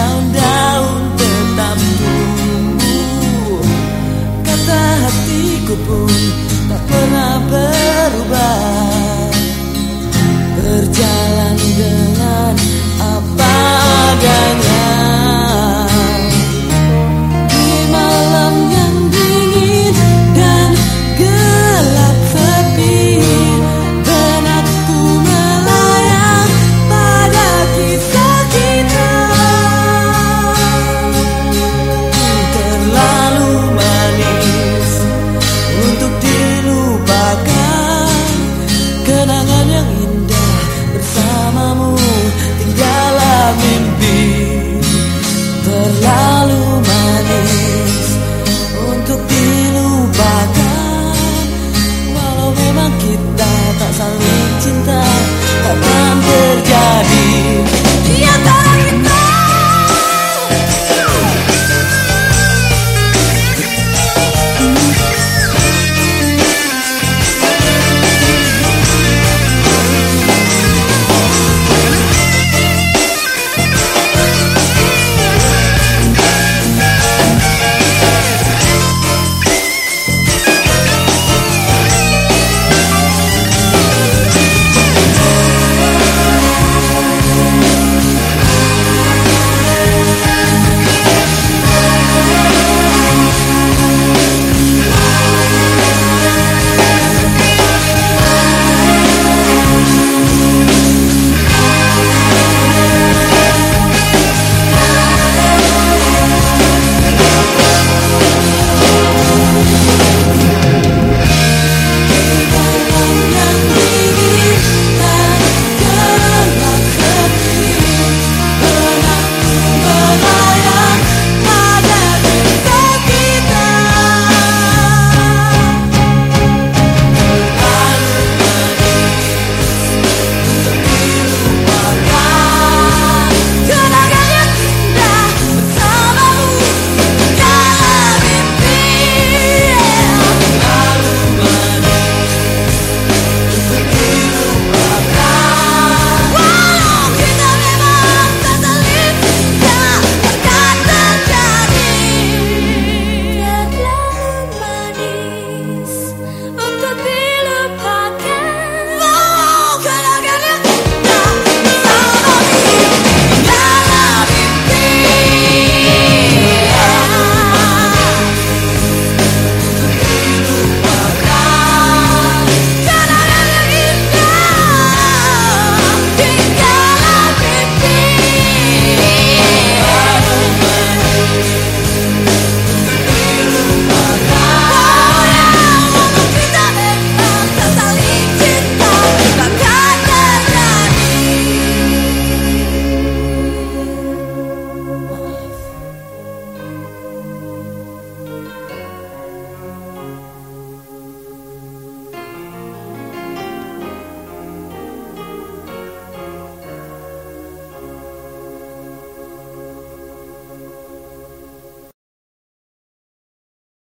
daun-daun tetap tumbuh Kata hatiku pun tak pernah berubah. Berjalan dengan